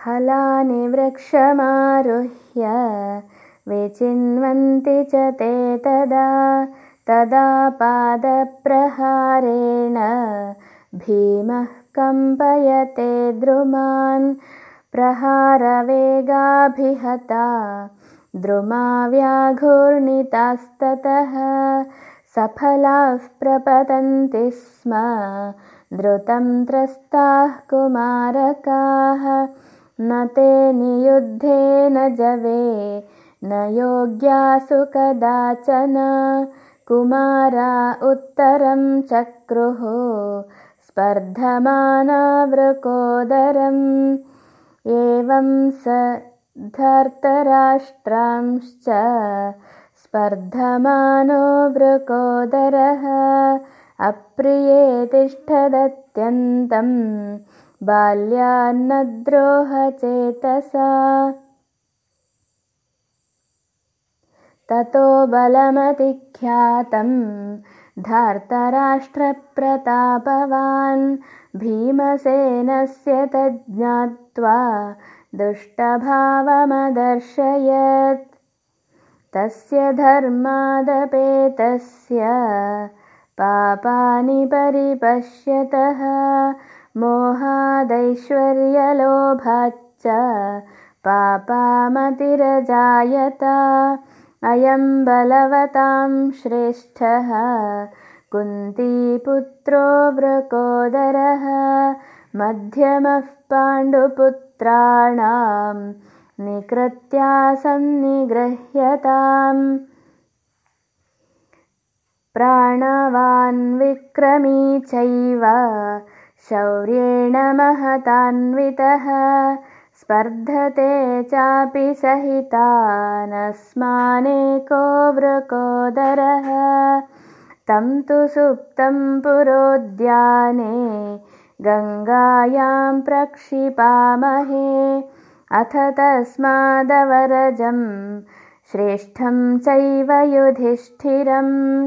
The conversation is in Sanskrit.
फलानि वृक्षमारुह्य विचिन्वन्ति च ते तदा तदा पादप्रहारेण भीमः कम्पयते द्रुमान् प्रहारवेगाभिहता द्रुमा व्याघूर्णितास्ततः सफलाः प्रपतन्ति स्म द्रुतं त्रस्ताः कुमारकाः न ते नियुद्धे न जवे न योग्यासु कदाचन कुमारा उत्तरं चक्रुः स्पर्धमानावृकोदरम्। एवं स धर्तराष्ट्रांश्च स्पर्धमानो वृकोदरः। अप्रिये तिष्ठदत्यन्तं बाल्यान्नद्रोहचेतसा। ततो बलमतिख्यातं धार्तराष्ट्रप्रतापवान् भीमसेनस्य तज्ज्ञात्वा दुष्टभावमदर्शयत्। तस्य धर्मादपेतस्य पापानि परिपश्यतः मोहादैश्वर्यलोभाच्च पापामतिरजायत अयं बलवतां श्रेष्ठः कुन्तीपुत्रो वृकोदरः मध्यमः पाण्डुपुत्राणां निकृत्यासन्निगृह्यताम् प्राणवान् विक्रमी चैव शौर्येण महतान्वितः स्पर्धते चापि सहितानस्मानेको वृकोदरः। तं तु सुप्तं पुरोद्याने गङ्गायां प्रक्षिपामहे। अथ तस्मादवरजं श्रेष्ठं चैव युधिष्ठिरम्